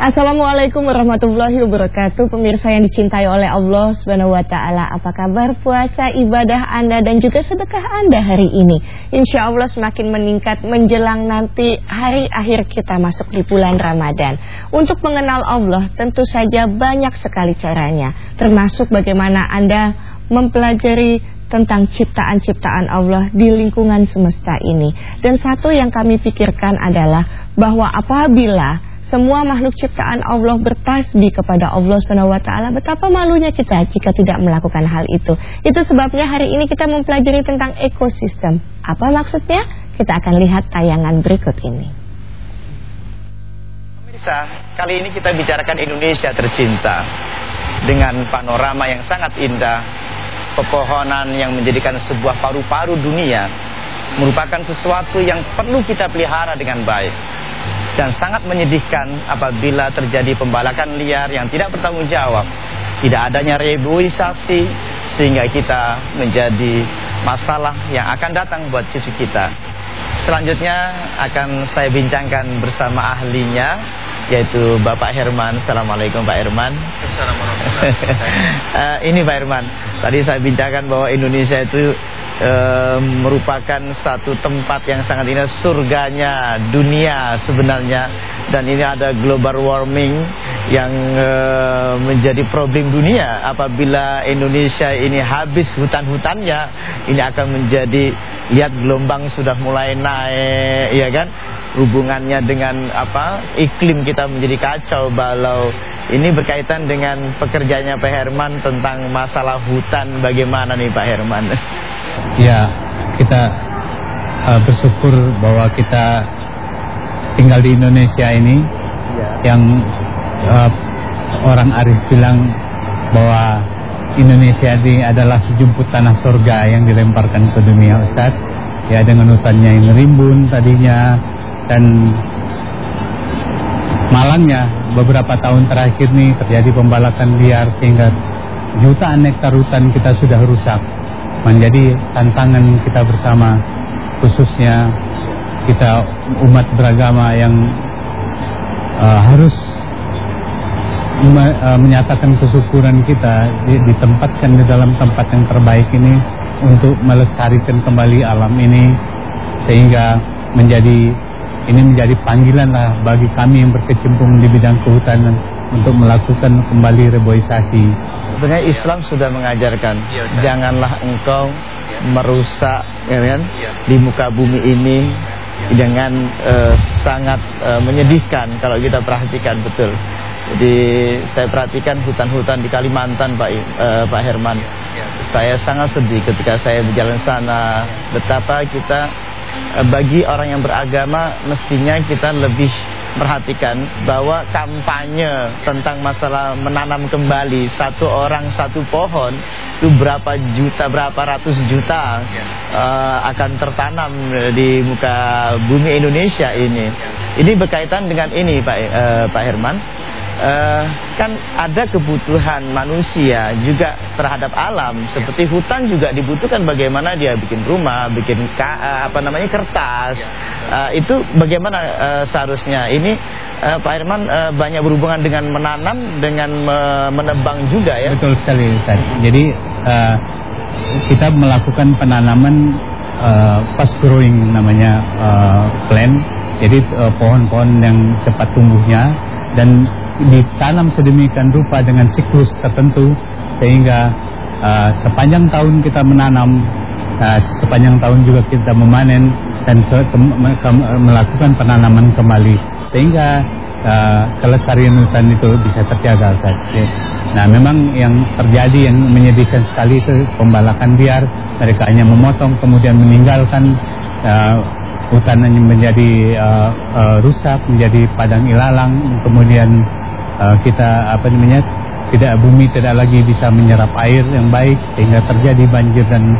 Assalamualaikum warahmatullahi wabarakatuh. Pemirsa yang dicintai oleh Allah subhanahu wa ta'ala Apa kabar puasa, ibadah Anda dan juga sedekah Anda hari ini? Insya Allah semakin meningkat menjelang nanti hari akhir kita masuk di bulan Ramadan. Untuk mengenal Allah tentu saja banyak sekali caranya. Termasuk bagaimana Anda mempelajari tentang ciptaan-ciptaan Allah di lingkungan semesta ini. Dan satu yang kami pikirkan adalah bahwa apabila semua makhluk ciptaan Allah bertasbih kepada Allah Subhanahu taala. Betapa malunya kita jika tidak melakukan hal itu. Itu sebabnya hari ini kita mempelajari tentang ekosistem. Apa maksudnya? Kita akan lihat tayangan berikut ini. Pemirsa, kali ini kita bicarakan Indonesia tercinta dengan panorama yang sangat indah, pepohonan yang menjadikan sebuah paru-paru dunia merupakan sesuatu yang perlu kita pelihara dengan baik dan sangat menyedihkan apabila terjadi pembalakan liar yang tidak bertanggung jawab. Tidak adanya reboisasi sehingga kita menjadi masalah yang akan datang buat cucu kita. Selanjutnya akan saya bincangkan bersama ahlinya yaitu Bapak Herman. Assalamualaikum Pak Herman. Assalamualaikum. uh, ini Pak Herman, tadi saya bincangkan bahwa Indonesia itu e, merupakan satu tempat yang sangat indah. Surganya dunia sebenarnya. Dan ini ada global warming yang e, menjadi problem dunia. Apabila Indonesia ini habis hutan-hutannya ini akan menjadi lihat gelombang sudah mulai naik ya kan? Hubungannya dengan apa iklim kita menjadi kacau balau. Ini berkaitan dengan pekerjaannya Pak Herman tentang masalah hutan. Bagaimana nih Pak Herman Ya, kita uh, bersyukur bahwa kita tinggal di Indonesia ini. Ya. yang uh, orang Arif bilang bahwa Indonesia ini adalah sejumput tanah surga yang dilemparkan ke dunia Ustaz. Ya dengan hutannya yang rimbun tadinya dan malangnya beberapa tahun terakhir ini terjadi pembalakan liar sehingga jutaan hektar hutan kita sudah rusak menjadi tantangan kita bersama khususnya kita umat beragama yang uh, harus me, uh, menyatakan kesyukuran kita ditempatkan di dalam tempat yang terbaik ini untuk melestarikan kembali alam ini sehingga menjadi ini menjadi panggilan lah bagi kami yang berkecimpung di bidang kehutanan untuk melakukan kembali reboisasi. Sebenarnya Islam sudah mengajarkan ya, janganlah engkau ya. merusak ya kan ya. di muka bumi ini ya. dengan uh, sangat uh, menyedihkan kalau kita perhatikan betul. Jadi saya perhatikan hutan-hutan di Kalimantan Pak uh, Pak Herman. Ya. Saya sangat sedih ketika saya berjalan sana betapa kita bagi orang yang beragama mestinya kita lebih perhatikan bahwa kampanye tentang masalah menanam kembali satu orang satu pohon itu berapa juta berapa ratus juta uh, akan tertanam di muka bumi Indonesia ini. Ini berkaitan dengan ini Pak uh, Pak Herman uh, kan ada kebutuhan manusia juga terhadap alam seperti hutan juga dibutuhkan bagaimana dia bikin rumah, bikin ka, uh, apa namanya kertas. Uh, itu bagaimana uh, seharusnya ini uh, Pak Herman uh, banyak berhubungan dengan menanam dengan me menebang juga ya. Betul sekali Ustaz. Jadi uh, kita melakukan penanaman uh, fast growing namanya uh, plan. Jadi pohon-pohon uh, yang cepat tumbuhnya dan ditanam sedemikian rupa dengan siklus tertentu sehingga uh, sepanjang tahun kita menanam uh, sepanjang tahun juga kita memanen dan ke, ke, ke, melakukan penanaman kembali sehingga uh, kelestarian hutan itu bisa terjaga Ustaz. Ya. Nah memang yang terjadi yang menyedihkan sekali itu pembalakan biar mereka hanya memotong kemudian meninggalkan uh, hutan menjadi uh, uh, rusak menjadi padang ilalang kemudian uh, kita apa namanya tidak bumi tidak lagi bisa menyerap air yang baik sehingga terjadi banjir dan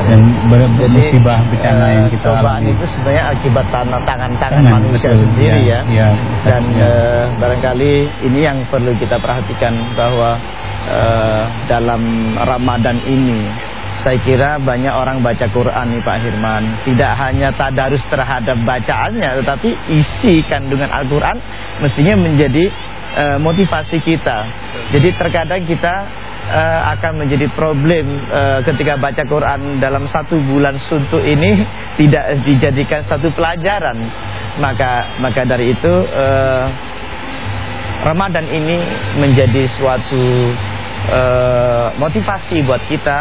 dan ber, musibah bencana yang kita alami. itu sebenarnya akibat tangan tangan manusia betul, sendiri ya. ya. ya dan uh, barangkali ini yang perlu kita perhatikan bahwa uh, dalam Ramadan ini saya kira banyak orang baca Quran nih Pak Hirman Tidak hanya tadarus terhadap bacaannya Tetapi isi kandungan Al-Quran Mestinya menjadi uh, motivasi kita. Jadi terkadang kita uh, akan menjadi problem uh, ketika baca Quran dalam satu bulan suntuk ini tidak dijadikan satu pelajaran. Maka maka dari itu uh, Ramadan ini menjadi suatu uh, motivasi buat kita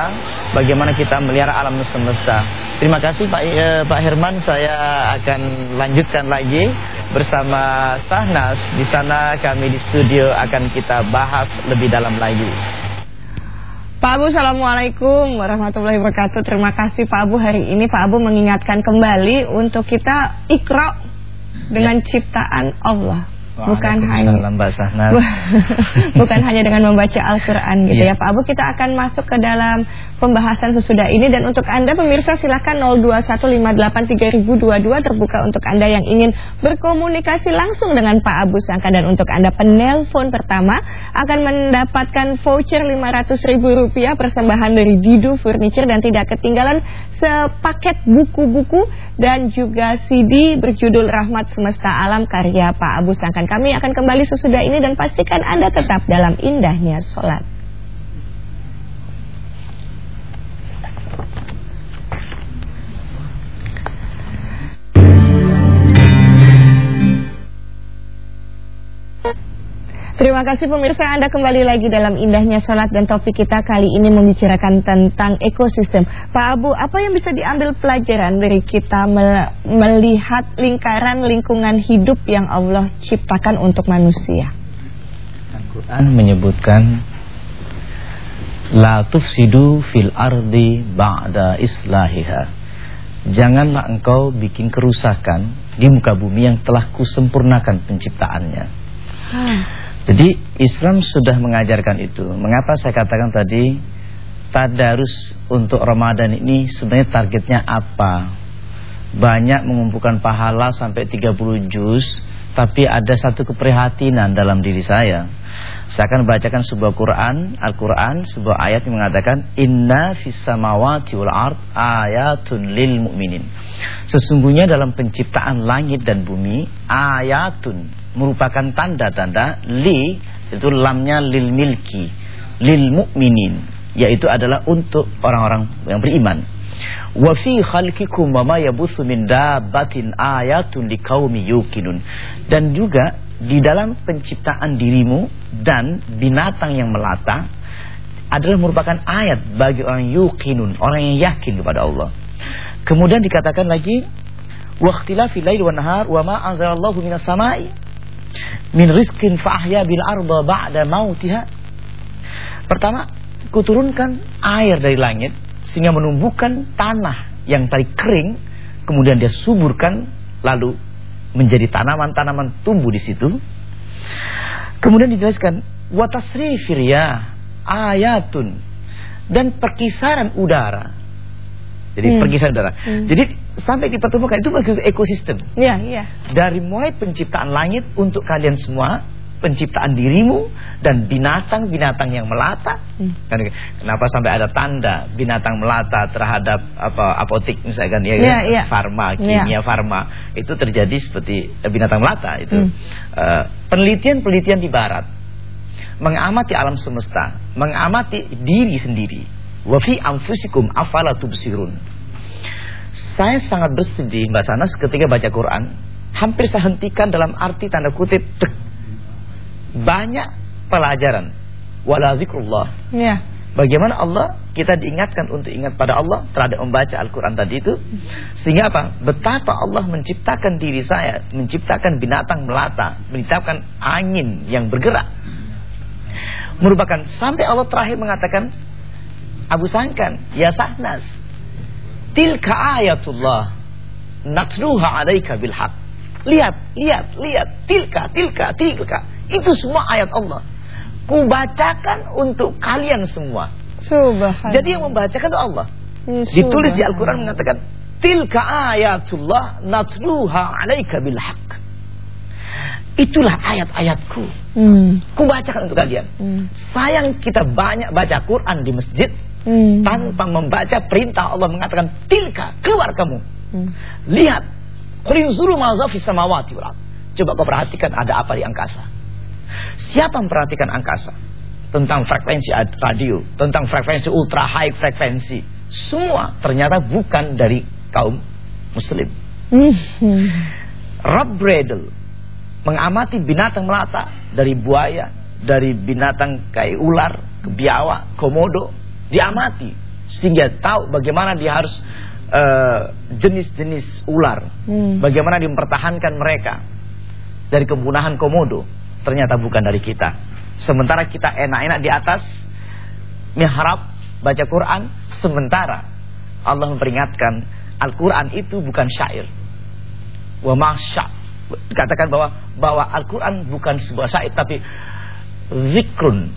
bagaimana kita melihara alam semesta. Terima kasih Pak uh, Pak Herman, saya akan lanjutkan lagi bersama Sahnas. Di sana kami di studio akan kita bahas lebih dalam lagi. Pak Abu, Assalamualaikum warahmatullahi wabarakatuh. Terima kasih Pak Abu hari ini Pak Abu mengingatkan kembali untuk kita ikra dengan ya. ciptaan Allah bukan hanya bukan hanya dengan membaca Al-Qur'an gitu yeah. ya Pak. Abu kita akan masuk ke dalam pembahasan sesudah ini. Dan untuk Anda pemirsa silakan 02158322 terbuka untuk Anda yang ingin berkomunikasi langsung dengan Pak Abu Sangka. Dan untuk Anda penelpon pertama akan mendapatkan voucher Rp500.000 persembahan dari Didu Furniture. Dan tidak ketinggalan sepaket buku-buku dan juga CD berjudul Rahmat Semesta Alam karya Pak Abu Sangkan kami akan kembali sesudah ini dan pastikan Anda tetap dalam indahnya sholat. Terima kasih pemirsa Anda kembali lagi dalam indahnya sholat dan topik kita kali ini membicarakan tentang ekosistem. Pak Abu, apa yang bisa diambil pelajaran dari kita melihat lingkaran lingkungan hidup yang Allah ciptakan untuk manusia? Al-Quran menyebutkan La tufsidu fil ardi ba'da islahiha Janganlah engkau bikin kerusakan di muka bumi yang telah kusempurnakan penciptaannya. Hmm. Jadi Islam sudah mengajarkan itu. Mengapa saya katakan tadi tadarus untuk Ramadan ini sebenarnya targetnya apa? Banyak mengumpulkan pahala sampai 30 juz, tapi ada satu keprihatinan dalam diri saya. Saya akan bacakan sebuah Quran, Al-Quran, sebuah ayat yang mengatakan Inna fis samawati wal ayatun lil mu'minin. Sesungguhnya dalam penciptaan langit dan bumi ayatun merupakan tanda-tanda li itu lamnya lil milki lil mu'minin yaitu adalah untuk orang-orang yang beriman. Wa fi khalqikum wa ma yabuthu min dabbatin ayatun liqaumi yuqinun. Dan juga di dalam penciptaan dirimu dan binatang yang melata adalah merupakan ayat bagi orang yuqinun orang yang yakin kepada Allah. Kemudian dikatakan lagi waqtilafil lail wan nahar wa ma anzalallahu minas samai min rizkin fa'ahya bil arda ba'da mautiha. Pertama, kuturunkan air dari langit sehingga menumbuhkan tanah yang tadi kering, kemudian dia suburkan lalu menjadi tanaman-tanaman tumbuh di situ. Kemudian dijelaskan watasrifir ya ayatun dan perkisaran udara jadi hmm. pergisan darah. Hmm. Jadi sampai dipertemukan itu bagus ekosistem. Iya, iya. Dari mulai penciptaan langit untuk kalian semua, penciptaan dirimu dan binatang-binatang yang melata. Hmm. Kan, kenapa sampai ada tanda binatang melata terhadap apa apotik misalkan ya, ya, ya. farma, iya. kimia ya. farma itu terjadi seperti binatang melata itu. Hmm. Uh, penelitian-penelitian di barat mengamati alam semesta, mengamati diri sendiri Wa fi anfusikum afala tubsirun. Saya sangat bersedih Mbak Sanas ketika baca Quran, hampir saya hentikan dalam arti tanda kutip dek. Banyak pelajaran wala zikrullah. Ya. Bagaimana Allah kita diingatkan untuk ingat pada Allah terhadap membaca Al-Quran tadi itu Sehingga apa? Betapa Allah menciptakan diri saya Menciptakan binatang melata Menciptakan angin yang bergerak Merupakan sampai Allah terakhir mengatakan Abu Sangkan, ya Sahnas. Tilka ayatullah natluha alaika bil haq. Lihat, lihat, lihat. Tilka, tilka, tilka. Itu semua ayat Allah. Kubacakan untuk kalian semua. Subhanallah. Jadi yang membacakan itu Allah. Ya, Ditulis di Al-Quran mengatakan, Tilka ayatullah natluha alaika bil haq. Itulah ayat-ayatku. Hmm. Kubacakan untuk kalian. Hmm. Sayang kita banyak baca Quran di masjid hmm. tanpa membaca perintah Allah mengatakan tilka keluar kamu hmm. lihat qul zuru ma fis samawati wal coba kau perhatikan ada apa di angkasa Siapa memperhatikan angkasa? Tentang frekuensi radio, tentang frekuensi ultra high frekuensi. Semua ternyata bukan dari kaum muslim. Hmm. Rob Bradle mengamati binatang melata dari buaya, dari binatang kayak ular, kebiawa, komodo, diamati sehingga tahu bagaimana dia harus eh, jenis-jenis uh, ular, hmm. bagaimana dia mempertahankan mereka dari kepunahan komodo. Ternyata bukan dari kita. Sementara kita enak-enak di atas mihrab baca Quran, sementara Allah memperingatkan Al-Quran itu bukan syair. Wa masya. Katakan bahwa bahwa Al-Quran bukan sebuah syair tapi zikrun.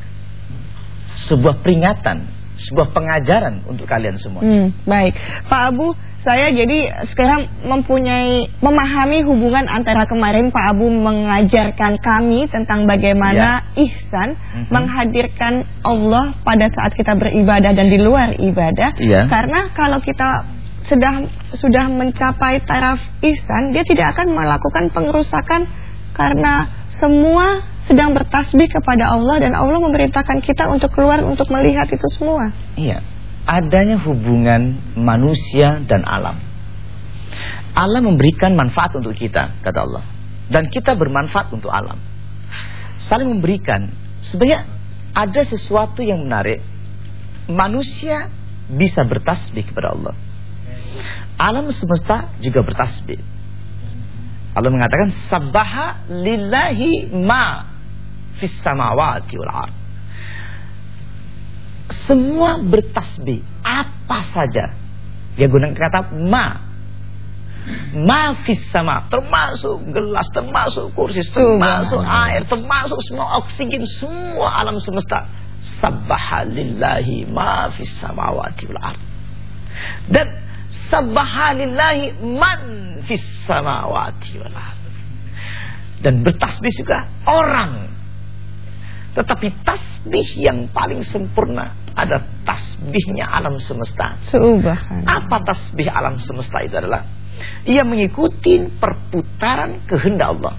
Sebuah peringatan, sebuah pengajaran untuk kalian semua. Hmm, baik. Pak Abu, saya jadi sekarang mempunyai memahami hubungan antara kemarin Pak Abu mengajarkan kami tentang bagaimana ya. ihsan mm -hmm. menghadirkan Allah pada saat kita beribadah dan di luar ibadah. Ya. Karena kalau kita sudah sudah mencapai taraf ihsan, dia tidak akan melakukan pengerusakan karena semua sedang bertasbih kepada Allah dan Allah memerintahkan kita untuk keluar untuk melihat itu semua. Iya. Adanya hubungan manusia dan alam. Allah memberikan manfaat untuk kita, kata Allah. Dan kita bermanfaat untuk alam. Saling memberikan. Sebenarnya ada sesuatu yang menarik. Manusia bisa bertasbih kepada Allah. Alam semesta juga bertasbih. Allah mengatakan sabbaha lillahi ma fis samawati wal ard. Semua bertasbih apa saja. Dia gunakan kata ma. Ma fis sama termasuk gelas, termasuk kursi, termasuk air, termasuk semua oksigen, semua alam semesta. Sabbaha lillahi ma fis samawati wal ard. Dan sabbaha lillahi man fis samawati wal Dan bertasbih juga orang. Tetapi tasbih yang paling sempurna ada tasbihnya alam semesta. Apa tasbih alam semesta itu adalah ia mengikuti perputaran kehendak Allah.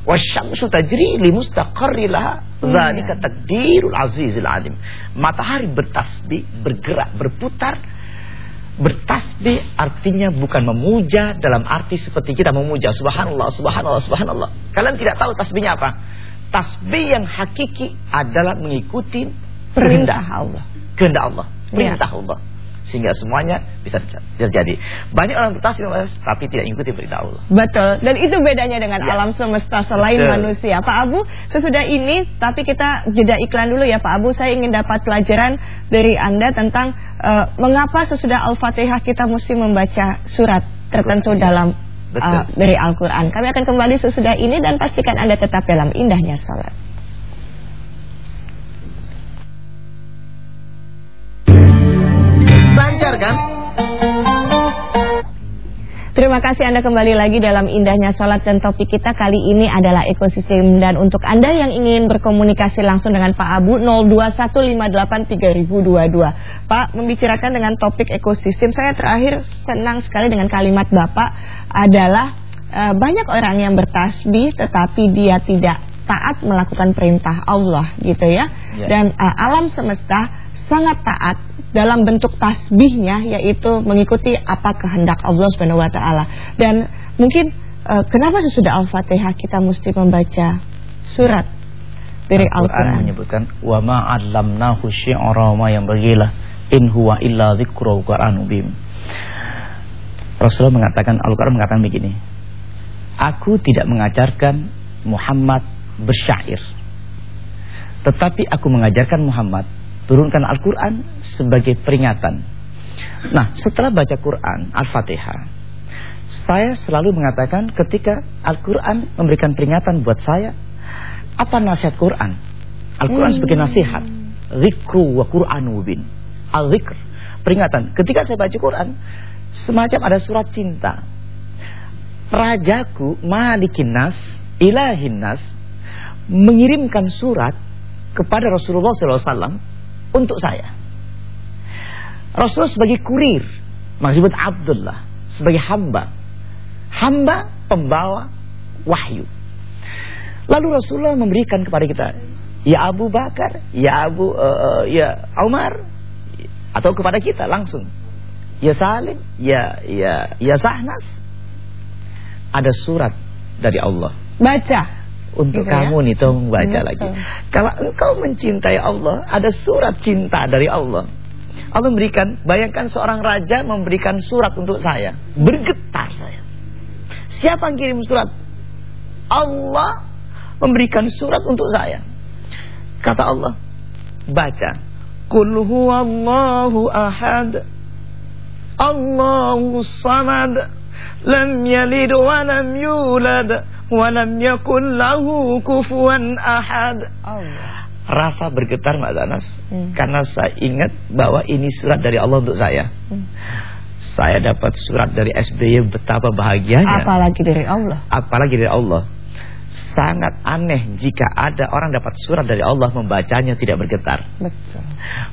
Wasyamsu tajri li mustaqarri laha dzalika takdirul azizil alim. Matahari bertasbih, bergerak, berputar Bertasbih artinya bukan memuja dalam arti seperti kita memuja subhanallah, subhanallah, subhanallah. Kalian tidak tahu tasbihnya apa? Tasbih yang hakiki adalah mengikuti perintah Allah. Kehendak Allah, perintah ya. Allah sehingga semuanya bisa terjadi. Banyak orang bertasbih tapi tidak ikuti perintah Allah. Betul. Dan itu bedanya dengan ya. alam semesta selain Betul. manusia. Pak Abu, sesudah ini tapi kita jeda iklan dulu ya Pak Abu. Saya ingin dapat pelajaran dari Anda tentang uh, mengapa sesudah Al-Fatihah kita mesti membaca surat tertentu Betul. dalam uh, dari Al-Qur'an. Kami akan kembali sesudah ini dan pastikan Anda tetap dalam indahnya salat. lancar kan? Terima kasih Anda kembali lagi dalam indahnya sholat dan topik kita kali ini adalah ekosistem. Dan untuk Anda yang ingin berkomunikasi langsung dengan Pak Abu 02158322 Pak membicarakan dengan topik ekosistem saya terakhir senang sekali dengan kalimat Bapak adalah e, banyak orang yang bertasbih tetapi dia tidak taat melakukan perintah Allah gitu ya, ya. dan e, alam semesta sangat taat dalam bentuk tasbihnya yaitu mengikuti apa kehendak Allah Subhanahu wa taala. Dan mungkin uh, kenapa sesudah Al-Fatihah kita mesti membaca surat dari Al-Qur'an Al menyebutkan wa ma 'allamnahu syi'ra ma yang bagilah in huwa illa dzikru Qur'anu bim. Rasulullah mengatakan Al-Qur'an mengatakan begini. Aku tidak mengajarkan Muhammad bersyair. Tetapi aku mengajarkan Muhammad turunkan Al-Quran sebagai peringatan. Nah, setelah baca Quran, Al-Fatihah, saya selalu mengatakan ketika Al-Quran memberikan peringatan buat saya, apa nasihat Quran? Al-Quran hmm. sebagai nasihat. Zikru wa Quran mubin. Al-Zikr. Peringatan. Ketika saya baca Quran, semacam ada surat cinta. Rajaku, Malikin Nas, Ilahin Nas, mengirimkan surat kepada Rasulullah SAW untuk saya. Rasul sebagai kurir, disebut Abdullah, sebagai hamba. Hamba pembawa wahyu. Lalu Rasulullah memberikan kepada kita, ya Abu Bakar, ya Abu uh, ya Umar atau kepada kita langsung. Ya Salim, ya ya ya Sahnas. Ada surat dari Allah. Baca untuk gitu kamu ya? nih tolong baca hmm, lagi. Kalau engkau mencintai Allah, ada surat cinta dari Allah. Allah memberikan, bayangkan seorang raja memberikan surat untuk saya. Bergetar saya. Siapa yang kirim surat? Allah memberikan surat untuk saya. Kata Allah, baca. Qul huwallahu ahad. Allahu samad. Lam yalid wa lam yulad wa lam yakul lahu kufuwan ahad. Allah. Rasa bergetar Mbak Zanas hmm. Karena saya ingat bahwa ini surat dari Allah untuk saya hmm. Saya dapat surat dari SBY betapa bahagianya Apalagi dari Allah Apalagi dari Allah sangat aneh jika ada orang dapat surat dari Allah membacanya tidak bergetar. Betul.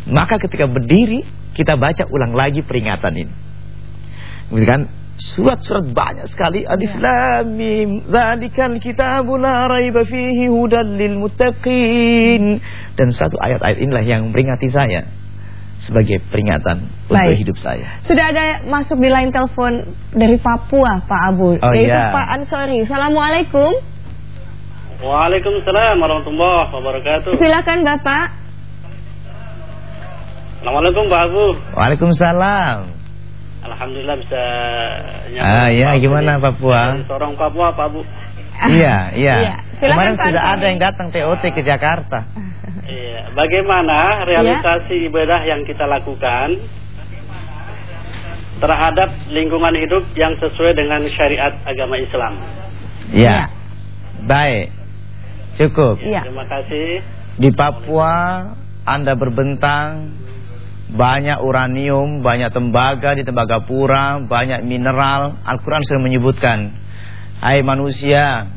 Maka ketika berdiri kita baca ulang lagi peringatan ini. Kemudian surat-surat banyak sekali alif ya. lam mim dzalikal kitabu la raiba fihi hudal lil muttaqin dan satu ayat-ayat inilah yang memperingati saya sebagai peringatan Baik. untuk hidup saya. Sudah ada masuk di line telepon dari Papua Pak Abu. Oh, yaitu iya. Pak Ansori. Assalamualaikum. Waalaikumsalam warahmatullahi wabarakatuh. Silakan Bapak. Assalamualaikum Pak Abu. Waalaikumsalam. Alhamdulillah bisa Ah ya, gimana Papua? Sorong Papua Pak Abu. Iya, iya. iya. Kemarin sudah ada yang datang TOT ke Jakarta. Iya, bagaimana realisasi iya. ibadah yang kita lakukan terhadap lingkungan hidup yang sesuai dengan syariat agama Islam? Iya. Baik. Cukup. Ya. Terima kasih. Di Papua Anda berbentang banyak uranium, banyak tembaga di Tembagapura, banyak mineral. Al-Qur'an sudah menyebutkan, "Hai manusia,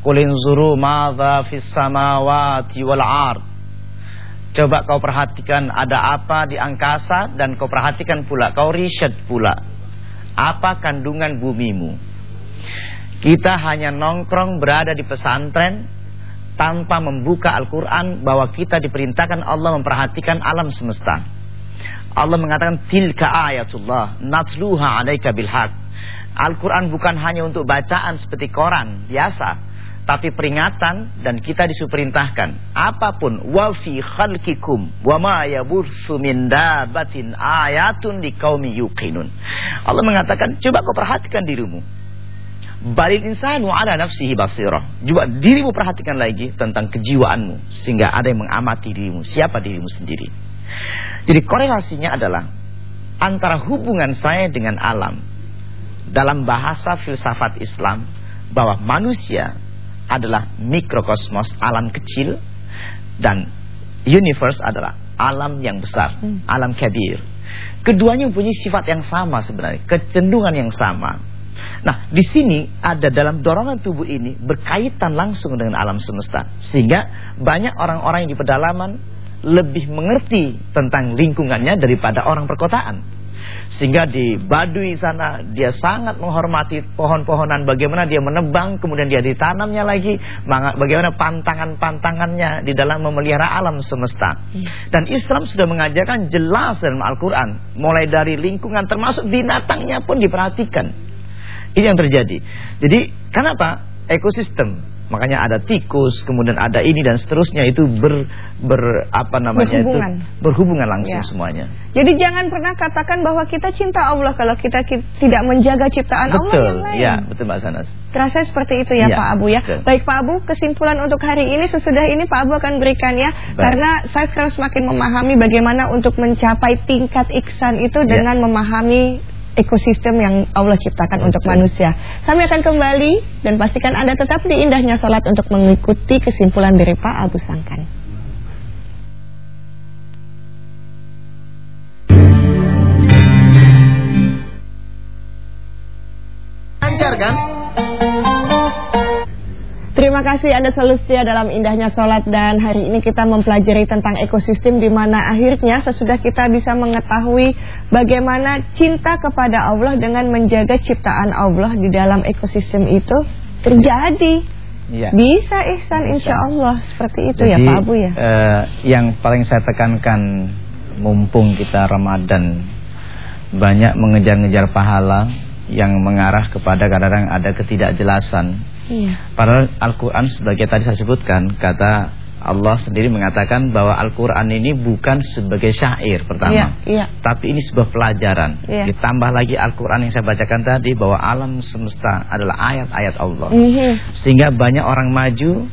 kulin zuru madza fis samawati wal ard." Coba kau perhatikan ada apa di angkasa dan kau perhatikan pula, kau riset pula apa kandungan bumimu. Kita hanya nongkrong berada di pesantren tanpa membuka Al-Quran bahwa kita diperintahkan Allah memperhatikan alam semesta. Allah mengatakan tilka ayatullah natluha alaika bilhaq. Al-Quran bukan hanya untuk bacaan seperti koran biasa. Tapi peringatan dan kita disuperintahkan apa pun wa fi khalqikum wa ma yabursu min dabatin ayatun liqaumi yuqinun. Allah mengatakan coba kau perhatikan dirimu Balil insanu ala nafsihi basirah. Juga dirimu perhatikan lagi tentang kejiwaanmu sehingga ada yang mengamati dirimu, siapa dirimu sendiri. Jadi korelasinya adalah antara hubungan saya dengan alam. Dalam bahasa filsafat Islam bahwa manusia adalah mikrokosmos, alam kecil dan universe adalah alam yang besar, hmm. alam kabir. Keduanya mempunyai sifat yang sama sebenarnya, kecenderungan yang sama. Nah, di sini ada dalam dorongan tubuh ini berkaitan langsung dengan alam semesta. Sehingga banyak orang-orang yang di pedalaman lebih mengerti tentang lingkungannya daripada orang perkotaan. Sehingga di Baduy sana dia sangat menghormati pohon-pohonan bagaimana dia menebang kemudian dia ditanamnya lagi bagaimana pantangan-pantangannya di dalam memelihara alam semesta. Iya. Dan Islam sudah mengajarkan jelas dalam Al-Qur'an mulai dari lingkungan termasuk binatangnya pun diperhatikan. Ini yang terjadi. Jadi kenapa ekosistem makanya ada tikus kemudian ada ini dan seterusnya itu ber, ber apa namanya berhubungan. itu berhubungan langsung ya. semuanya. Jadi jangan pernah katakan bahwa kita cinta Allah kalau kita, tidak menjaga ciptaan betul, Allah yang lain. Ya, betul Mbak Sanas. Terasa seperti itu ya, ya Pak Abu ya. Betul. Baik Pak Abu, kesimpulan untuk hari ini sesudah ini Pak Abu akan berikan ya Baik. karena saya sekarang semakin memahami bagaimana untuk mencapai tingkat iksan itu ya. dengan memahami ekosistem yang Allah ciptakan untuk manusia. Kami akan kembali dan pastikan Anda tetap di indahnya sholat untuk mengikuti kesimpulan dari Pak Abu Sangkan. Lancar kan? Terima kasih Anda selalu setia dalam indahnya sholat dan hari ini kita mempelajari tentang ekosistem di mana akhirnya sesudah kita bisa mengetahui bagaimana cinta kepada Allah dengan menjaga ciptaan Allah di dalam ekosistem itu terjadi Ya. Bisa ihsan insya Allah seperti itu ya, Jadi, ya Pak Abu ya. Uh, yang paling saya tekankan mumpung kita Ramadan banyak mengejar-ngejar pahala yang mengarah kepada kadang-kadang ada ketidakjelasan. Iya. Padahal Al-Quran sebagai tadi saya sebutkan kata Allah sendiri mengatakan bahwa Al-Quran ini bukan sebagai syair pertama ya, ya. Tapi ini sebuah pelajaran ya. Ditambah lagi Al-Quran yang saya bacakan tadi Bahwa alam semesta adalah ayat-ayat Allah mm -hmm. Sehingga banyak orang maju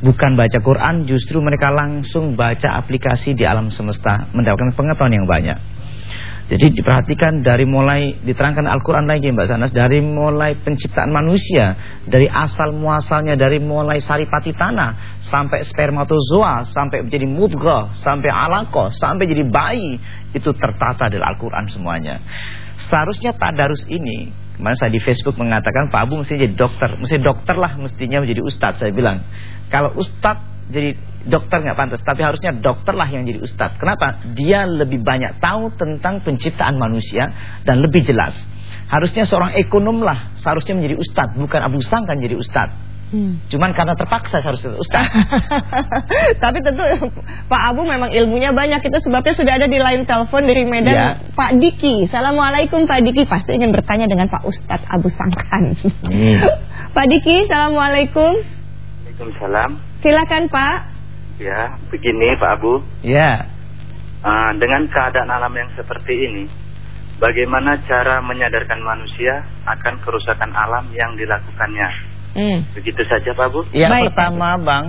Bukan baca Quran Justru mereka langsung baca aplikasi di alam semesta Mendapatkan pengetahuan yang banyak jadi diperhatikan dari mulai diterangkan Al-Quran lagi Mbak Sanas Dari mulai penciptaan manusia Dari asal muasalnya Dari mulai saripati tanah Sampai spermatozoa Sampai menjadi mudghah Sampai alaqah Sampai jadi bayi Itu tertata dari Al-Quran semuanya. Seharusnya tadarus ini Kemarin saya di Facebook mengatakan Pak Abu mesti jadi dokter Mesti dokter lah mestinya menjadi ustadz Saya bilang. Kalau ustadz jadi dokter nggak pantas, tapi harusnya dokter lah yang jadi ustadz. Kenapa? Dia lebih banyak tahu tentang penciptaan manusia dan lebih jelas. Harusnya seorang ekonom lah seharusnya menjadi ustadz, bukan Abu Sangkan jadi ustadz. Hmm. Cuman karena terpaksa seharusnya ustadz. Tapi tentu Pak Abu memang ilmunya banyak. Itu sebabnya sudah ada di line telepon dari Medan ya. Pak Diki. Assalamualaikum Pak Diki. Pasti ingin bertanya dengan Pak Ustadz Abu Sangkan. Hmm. Pak Diki, Assalamualaikum. Waalaikumsalam. Silakan Pak. Ya, begini Pak Abu. Ya. Uh, dengan keadaan alam yang seperti ini, bagaimana cara menyadarkan manusia akan kerusakan alam yang dilakukannya? Hmm. Begitu saja Pak Abu. Ya, Baik, pertama Bang,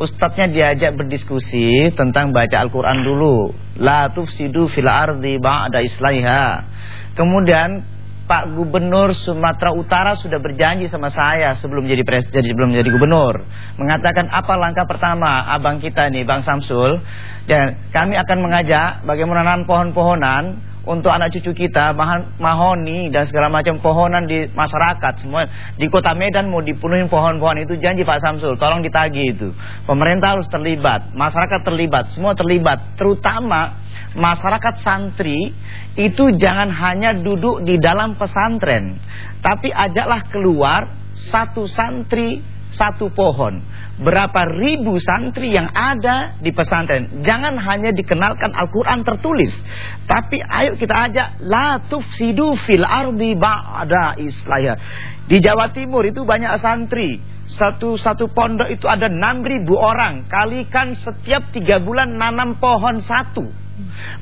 Ustadznya diajak berdiskusi tentang baca Al-Quran dulu. La tufsidu fil ardi ba'da islaiha. Kemudian Pak Gubernur Sumatera Utara sudah berjanji sama saya sebelum jadi presiden sebelum jadi gubernur. Mengatakan apa langkah pertama abang kita nih Bang Samsul. Dan kami akan mengajak bagaimana pohon-pohonan untuk anak cucu kita mahoni dan segala macam pohonan di masyarakat semua. Di kota Medan mau dipenuhi pohon-pohon itu janji Pak Samsul tolong ditagi itu. Pemerintah harus terlibat masyarakat terlibat semua terlibat. Terutama masyarakat santri itu jangan hanya duduk di dalam pesantren tapi ajaklah keluar satu santri satu pohon berapa ribu santri yang ada di pesantren. Jangan hanya dikenalkan Al-Quran tertulis. Tapi ayo kita ajak. La tufsidu fil ardi ba'da islaya. Di Jawa Timur itu banyak santri. Satu satu pondok itu ada 6 ribu orang. Kalikan setiap tiga bulan nanam pohon satu.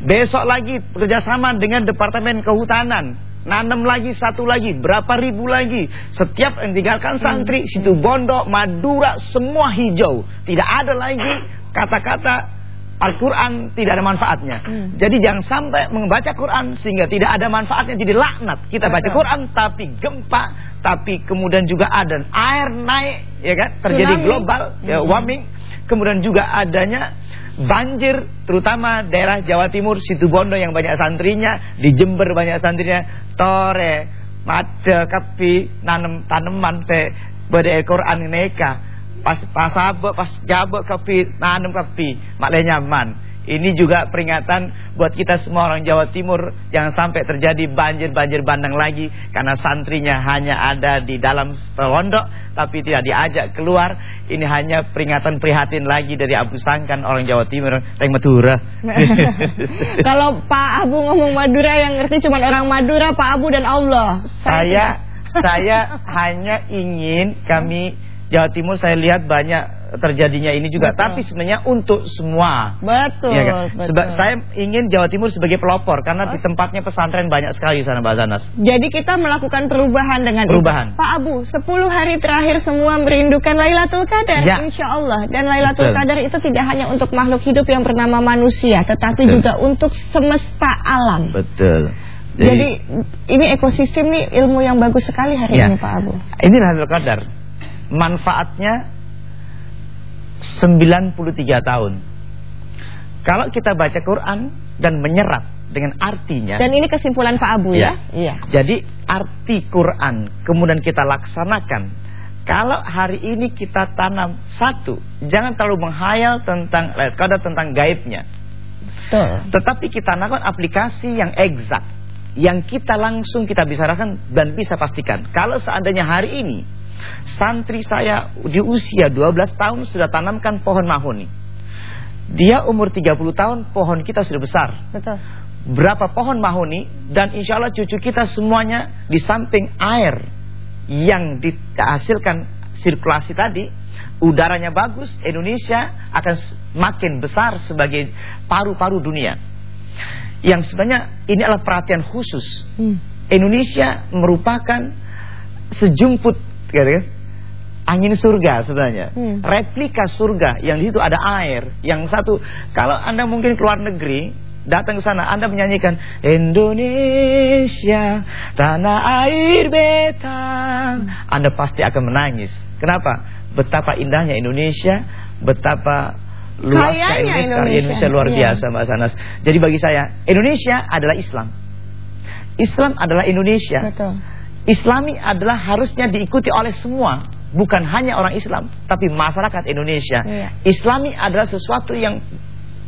Besok lagi bekerjasama dengan Departemen Kehutanan nanam lagi satu lagi, berapa ribu lagi. Setiap yang tinggalkan santri, hmm. situ Bondo, Madura, semua hijau. Tidak ada lagi kata-kata Al-Quran tidak ada manfaatnya. Hmm. Jadi jangan sampai membaca Quran sehingga tidak ada manfaatnya jadi laknat. Kita baca Quran tapi gempa, tapi kemudian juga ada air naik, ya kan? Terjadi Tsunami. global, ya, hmm. warming. Kemudian juga adanya banjir terutama daerah Jawa Timur situ Bondo yang banyak santrinya di Jember banyak santrinya tore mace kapi tanaman te bade Quran neka pas pas pas jabe kapi nanam kapi mak nyaman. Ini juga peringatan buat kita semua orang Jawa Timur. Jangan sampai terjadi banjir-banjir bandang lagi. Karena santrinya hanya ada di dalam pondok Tapi tidak diajak keluar. Ini hanya peringatan prihatin lagi dari Abu Sangkan orang Jawa Timur. Reng Madura. Kalau Pak Abu ngomong Madura yang ngerti cuma orang Madura Pak Abu dan Allah. Saya, saya hanya ingin kami Jawa Timur saya lihat banyak terjadinya ini juga betul. tapi sebenarnya untuk semua betul, ya kan? betul. saya ingin Jawa Timur sebagai pelopor karena oh. di tempatnya pesantren banyak sekali sana Mbak Zanas jadi kita melakukan perubahan dengan perubahan itu. Pak Abu 10 hari terakhir semua merindukan Lailatul Qadar ya. Insya Allah dan Lailatul Qadar itu tidak hanya untuk makhluk hidup yang bernama manusia tetapi betul. juga untuk semesta alam betul jadi, jadi ini ekosistem nih ilmu yang bagus sekali hari ya. ini Pak Abu ini Lailatul Qadar manfaatnya 93 tahun. Kalau kita baca Quran dan menyerap dengan artinya Dan ini kesimpulan Pak Abu ya? ya? Iya. Jadi arti Quran kemudian kita laksanakan. Kalau hari ini kita tanam satu, jangan terlalu menghayal tentang kada tentang gaibnya. Betul. Tetapi kita lakukan aplikasi yang exact yang kita langsung kita bisa rasakan dan bisa pastikan. Kalau seandainya hari ini Santri saya di usia 12 tahun sudah tanamkan pohon mahoni. Dia umur 30 tahun, pohon kita sudah besar. Betul. Berapa pohon mahoni dan insya Allah cucu kita semuanya di samping air yang dihasilkan sirkulasi tadi, udaranya bagus, Indonesia akan makin besar sebagai paru-paru dunia. Yang sebenarnya ini adalah perhatian khusus. Hmm. Indonesia merupakan sejumput kan, angin surga sebenarnya. Hmm. Replika surga yang di situ ada air. Yang satu, kalau Anda mungkin keluar negeri, datang ke sana Anda menyanyikan Indonesia tanah air betang Anda pasti akan menangis kenapa betapa indahnya Indonesia betapa luasnya Indonesia Indonesia, Indonesia luar iya. biasa Mbak Sanas jadi bagi saya Indonesia adalah Islam Islam adalah Indonesia Betul. Islami adalah harusnya diikuti oleh semua bukan hanya orang Islam tapi masyarakat Indonesia iya. Islami adalah sesuatu yang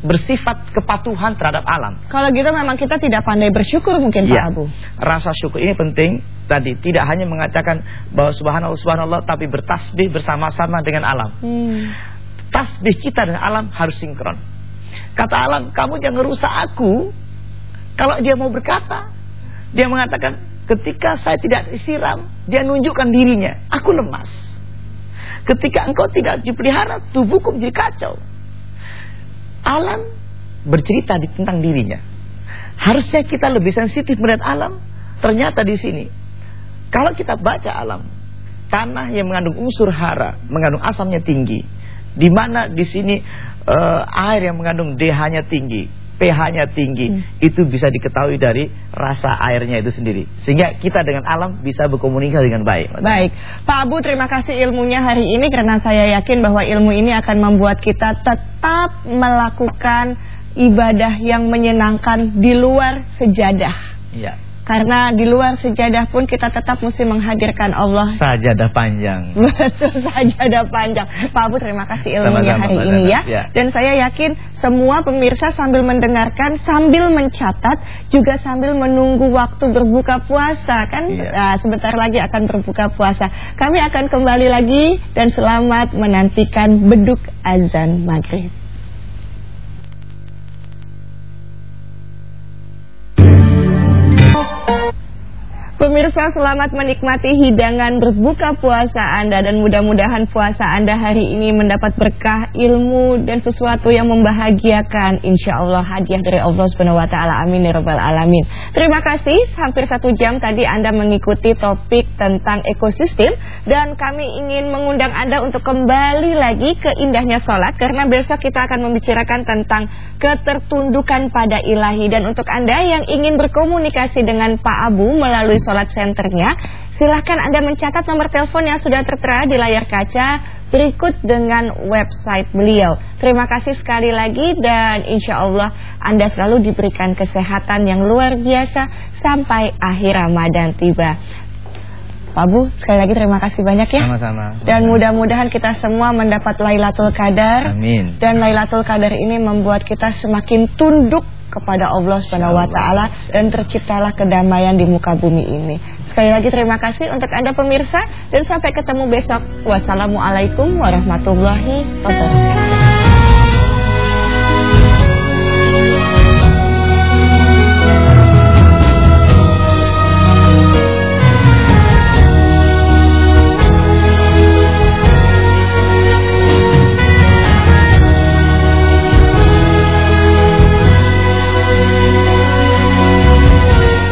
bersifat kepatuhan terhadap alam. Kalau gitu memang kita tidak pandai bersyukur mungkin Pak ya, Abu. Rasa syukur ini penting tadi tidak hanya mengatakan bahwa subhanallah subhanallah tapi bertasbih bersama-sama dengan alam. Hmm. Tasbih kita dengan alam harus sinkron. Kata alam, kamu jangan rusak aku. Kalau dia mau berkata, dia mengatakan ketika saya tidak disiram, dia nunjukkan dirinya, aku lemas. Ketika engkau tidak dipelihara, tubuhku menjadi kacau alam bercerita tentang dirinya. Harusnya kita lebih sensitif melihat alam. Ternyata di sini, kalau kita baca alam, tanah yang mengandung unsur hara, mengandung asamnya tinggi, di mana di sini uh, air yang mengandung DH-nya tinggi, pH-nya tinggi hmm. itu bisa diketahui dari rasa airnya itu sendiri sehingga kita dengan alam bisa berkomunikasi dengan baik. Baik, Pak Abu terima kasih ilmunya hari ini karena saya yakin bahwa ilmu ini akan membuat kita tetap melakukan ibadah yang menyenangkan di luar sejadah. Iya. Karena di luar sejadah pun kita tetap mesti menghadirkan Allah. Sajadah panjang. Betul, sajadah panjang. Pak Abu terima kasih ilmunya Sama -sama, hari ini ya. ya. Dan saya yakin semua pemirsa sambil mendengarkan, sambil mencatat, juga sambil menunggu waktu berbuka puasa kan. Ya. Nah, sebentar lagi akan berbuka puasa. Kami akan kembali lagi dan selamat menantikan beduk azan maghrib. Pemirsa selamat menikmati hidangan berbuka puasa Anda dan mudah-mudahan puasa Anda hari ini mendapat berkah ilmu dan sesuatu yang membahagiakan. Insya Allah hadiah dari Allah Subhanahu Wa Taala. Amin ya Alamin. Terima kasih. Hampir satu jam tadi Anda mengikuti topik tentang ekosistem dan kami ingin mengundang Anda untuk kembali lagi ke indahnya sholat karena besok kita akan membicarakan tentang ketertundukan pada ilahi dan untuk Anda yang ingin berkomunikasi dengan Pak Abu melalui sholat centernya Silahkan Anda mencatat nomor telepon yang sudah tertera di layar kaca berikut dengan website beliau. Terima kasih sekali lagi dan insya Allah Anda selalu diberikan kesehatan yang luar biasa sampai akhir Ramadan tiba. Pak Bu, sekali lagi terima kasih banyak ya. Sama-sama. Dan mudah-mudahan kita semua mendapat Lailatul Qadar. Amin. Dan Lailatul Qadar ini membuat kita semakin tunduk kepada Allah Subhanahu wa taala dan terciptalah kedamaian di muka bumi ini. Sekali lagi terima kasih untuk Anda pemirsa dan sampai ketemu besok. Wassalamualaikum warahmatullahi wabarakatuh.